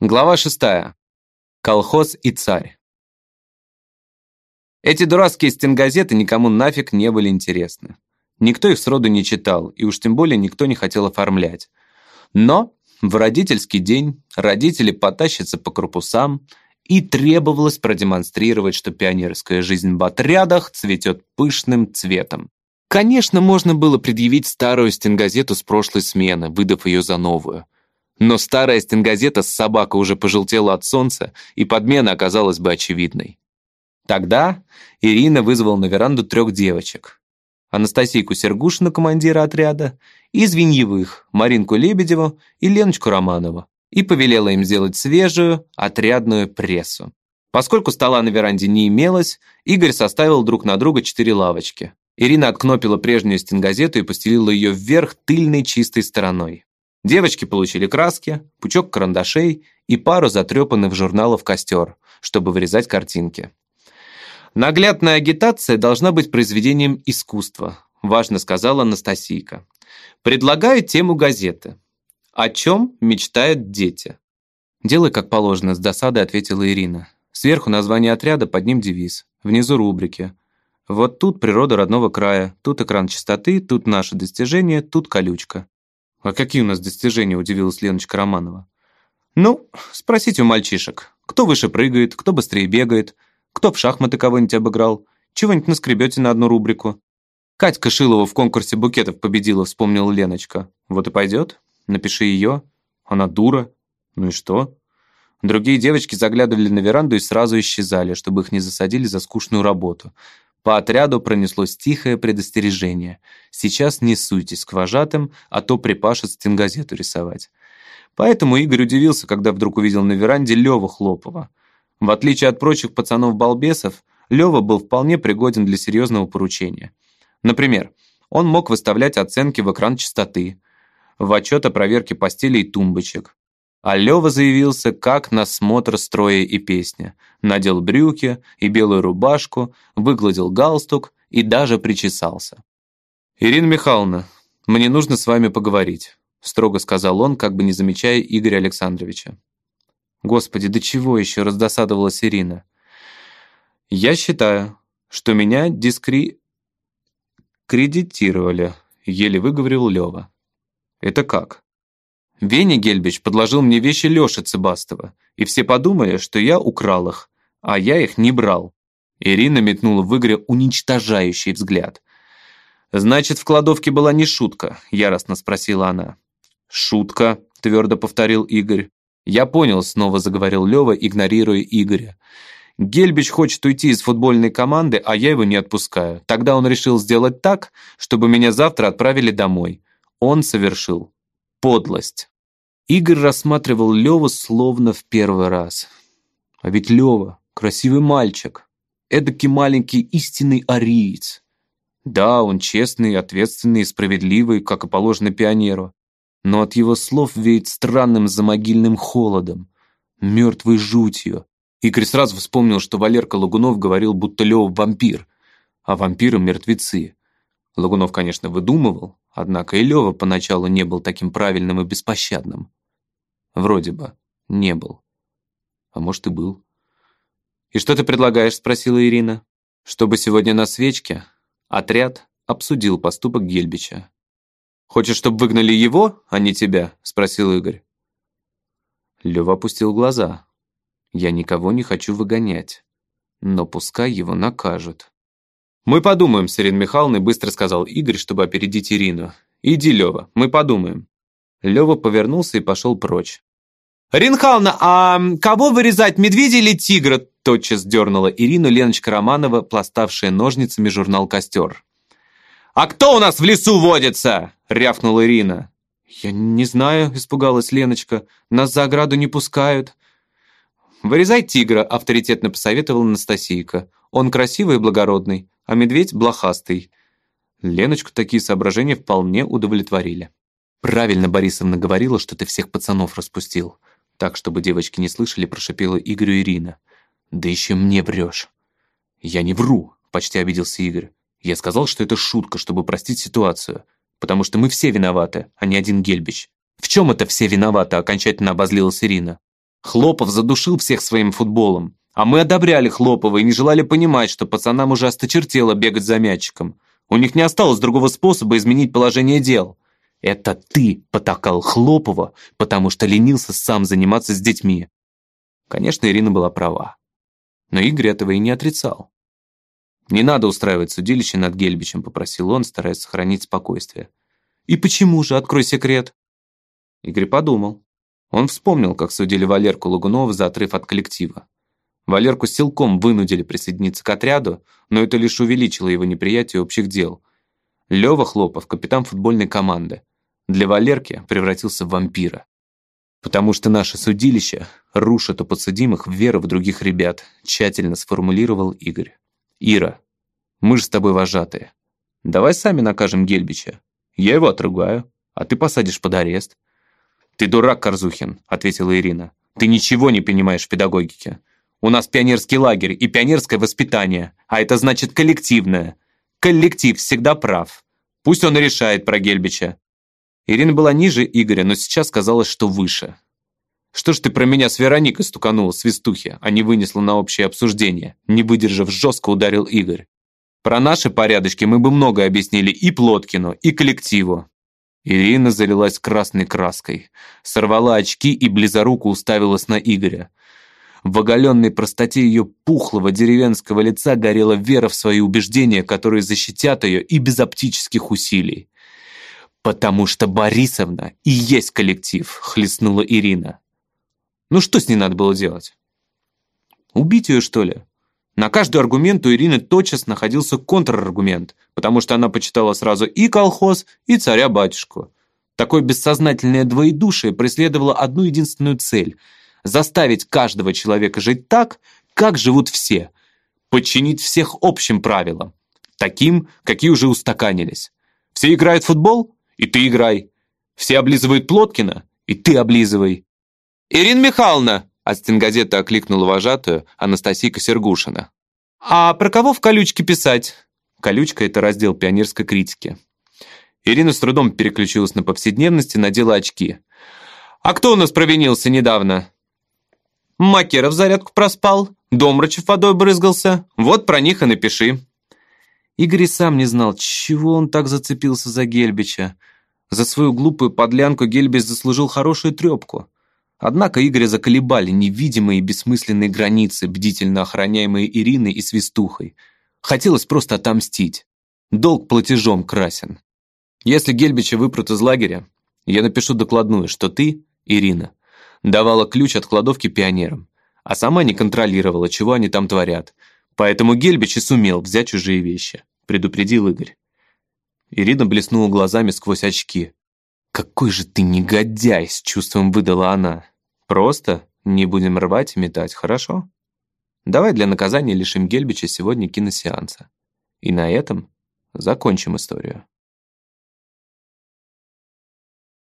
Глава шестая. Колхоз и царь. Эти дурацкие стенгазеты никому нафиг не были интересны. Никто их сроду не читал, и уж тем более никто не хотел оформлять. Но в родительский день родители потащатся по корпусам, и требовалось продемонстрировать, что пионерская жизнь в отрядах цветет пышным цветом. Конечно, можно было предъявить старую стенгазету с прошлой смены, выдав ее за новую – но старая стенгазета с собакой уже пожелтела от солнца, и подмена оказалась бы очевидной. Тогда Ирина вызвала на веранду трех девочек. Анастасийку Сергушину, командира отряда, и Звеньевых, Маринку Лебедеву и Леночку Романову, и повелела им сделать свежую отрядную прессу. Поскольку стола на веранде не имелось, Игорь составил друг на друга четыре лавочки. Ирина откнопила прежнюю стенгазету и постелила ее вверх тыльной чистой стороной. Девочки получили краски, пучок карандашей и пару затрепанных журналов «Костер», чтобы вырезать картинки. «Наглядная агитация должна быть произведением искусства», важно сказала Анастасийка. «Предлагаю тему газеты. О чем мечтают дети?» «Делай как положено», с досадой ответила Ирина. Сверху название отряда, под ним девиз. Внизу рубрики. Вот тут природа родного края, тут экран чистоты, тут наши достижения, тут колючка. «А какие у нас достижения?» – удивилась Леночка Романова. «Ну, спросите у мальчишек. Кто выше прыгает, кто быстрее бегает, кто в шахматы кого-нибудь обыграл, чего-нибудь наскребете на одну рубрику». «Катька Шилова в конкурсе букетов победила», – вспомнила Леночка. «Вот и пойдет. Напиши ее. Она дура. Ну и что?» Другие девочки заглядывали на веранду и сразу исчезали, чтобы их не засадили за скучную работу – по отряду пронеслось тихое предостережение. Сейчас не суйтесь к вожатым, а то припашет стенгазету рисовать. Поэтому Игорь удивился, когда вдруг увидел на веранде Лёву Хлопова. В отличие от прочих пацанов-балбесов, Лёва был вполне пригоден для серьезного поручения. Например, он мог выставлять оценки в экран частоты, в отчет о проверке постелей и тумбочек, а Лёва заявился как на смотр строя и песня. Надел брюки и белую рубашку, выгладил галстук и даже причесался. «Ирина Михайловна, мне нужно с вами поговорить», строго сказал он, как бы не замечая Игоря Александровича. «Господи, до чего еще?» раздосадовалась Ирина. «Я считаю, что меня дискри... кредитировали», еле выговорил Лёва. «Это как?» Веня Гельбич подложил мне вещи Лёши Цыбастова, и все подумали, что я украл их, а я их не брал. Ирина метнула в Игоря уничтожающий взгляд. «Значит, в кладовке была не шутка?» – яростно спросила она. «Шутка», – твердо повторил Игорь. «Я понял», – снова заговорил Лёва, игнорируя Игоря. «Гельбич хочет уйти из футбольной команды, а я его не отпускаю. Тогда он решил сделать так, чтобы меня завтра отправили домой. Он совершил подлость. Игорь рассматривал Леву словно в первый раз. А ведь Лева — красивый мальчик, эдакий маленький истинный ариец. Да, он честный, ответственный и справедливый, как и положено пионеру. Но от его слов веет странным замогильным холодом, мертвой жутью. Игорь сразу вспомнил, что Валерка Лагунов говорил, будто Лева вампир, а вампиры — мертвецы. Лагунов, конечно, выдумывал, однако и Лёва поначалу не был таким правильным и беспощадным. Вроде бы не был. А может и был. «И что ты предлагаешь?» – спросила Ирина. «Чтобы сегодня на свечке отряд обсудил поступок Гельбича». «Хочешь, чтобы выгнали его, а не тебя?» – спросил Игорь. Лёва опустил глаза. «Я никого не хочу выгонять, но пускай его накажут». «Мы подумаем с Ириной Михайловной», быстро сказал Игорь, чтобы опередить Ирину. «Иди, Лёва, мы подумаем». Лёва повернулся и пошел прочь. «Ринхална, а кого вырезать, медведя или тигра?» тотчас дернула Ирину Леночка Романова, пластавшая ножницами журнал «Костер». «А кто у нас в лесу водится?» — рявкнула Ирина. «Я не знаю», — испугалась Леночка. «Нас за ограду не пускают». «Вырезай тигра», — авторитетно посоветовала Анастасийка. «Он красивый и благородный а медведь блохастый. Леночку такие соображения вполне удовлетворили. «Правильно Борисовна говорила, что ты всех пацанов распустил». Так, чтобы девочки не слышали, прошипела Игорю Ирина. «Да еще мне врешь». «Я не вру», — почти обиделся Игорь. «Я сказал, что это шутка, чтобы простить ситуацию. Потому что мы все виноваты, а не один Гельбич». «В чем это все виноваты?» — окончательно обозлилась Ирина. Хлопов задушил всех своим футболом. А мы одобряли Хлопова и не желали понимать, что пацанам уже осточертело бегать за мячиком. У них не осталось другого способа изменить положение дел. Это ты потакал Хлопова, потому что ленился сам заниматься с детьми. Конечно, Ирина была права. Но Игорь этого и не отрицал. «Не надо устраивать судилище над Гельбичем», — попросил он, стараясь сохранить спокойствие. «И почему же? Открой секрет». Игорь подумал. Он вспомнил, как судили Валерку Лагунова за отрыв от коллектива. Валерку силком вынудили присоединиться к отряду, но это лишь увеличило его неприятие общих дел. Лёва Хлопов, капитан футбольной команды, для Валерки превратился в вампира. Потому что наше судилище рушит у подсудимых веру в других ребят, тщательно сформулировал Игорь. Ира, мы же с тобой вожатые. Давай сами накажем Гельбича. Я его отругаю, а ты посадишь под арест. Ты дурак, Корзухин, ответила Ирина. Ты ничего не понимаешь в педагогике. У нас пионерский лагерь и пионерское воспитание, а это значит коллективное. Коллектив всегда прав. Пусть он решает про Гельбича. Ирина была ниже Игоря, но сейчас казалось, что выше. «Что ж ты про меня с Вероникой стуканула, свистухи, а не вынесла на общее обсуждение?» Не выдержав, жестко ударил Игорь. «Про наши порядочки мы бы много объяснили и Плоткину, и коллективу». Ирина залилась красной краской, сорвала очки и близоруко уставилась на Игоря. В оголенной простоте ее пухлого деревенского лица горела вера в свои убеждения, которые защитят ее и без оптических усилий. «Потому что Борисовна и есть коллектив», — хлестнула Ирина. «Ну что с ней надо было делать? Убить ее, что ли?» На каждый аргумент у Ирины тотчас находился контраргумент, потому что она почитала сразу и колхоз, и царя-батюшку. Такое бессознательное двоедушие преследовало одну единственную цель – заставить каждого человека жить так, как живут все, подчинить всех общим правилам, таким, какие уже устаканились. Все играют в футбол? и ты играй. Все облизывают Плоткина, и ты облизывай. «Ирина Михайловна!» от стенгазеты окликнула вожатую Анастасийка Сергушина. «А про кого в колючке писать?» Колючка — это раздел пионерской критики. Ирина с трудом переключилась на повседневность и надела очки. «А кто у нас провинился недавно?» «Макеров зарядку проспал, Домрачев водой брызгался. Вот про них и напиши». Игорь и сам не знал, чего он так зацепился за Гельбича. За свою глупую подлянку Гельбич заслужил хорошую трепку. Однако Игоря заколебали невидимые и бессмысленные границы, бдительно охраняемые Ириной и Свистухой. Хотелось просто отомстить. Долг платежом красен. Если Гельбича выпрут из лагеря, я напишу докладную, что ты, Ирина, давала ключ от кладовки пионерам, а сама не контролировала, чего они там творят. Поэтому Гельбич и сумел взять чужие вещи предупредил Игорь. Ирина блеснула глазами сквозь очки. «Какой же ты негодяй!» — с чувством выдала она. «Просто не будем рвать и метать, хорошо? Давай для наказания лишим Гельбича сегодня киносеанса. И на этом закончим историю».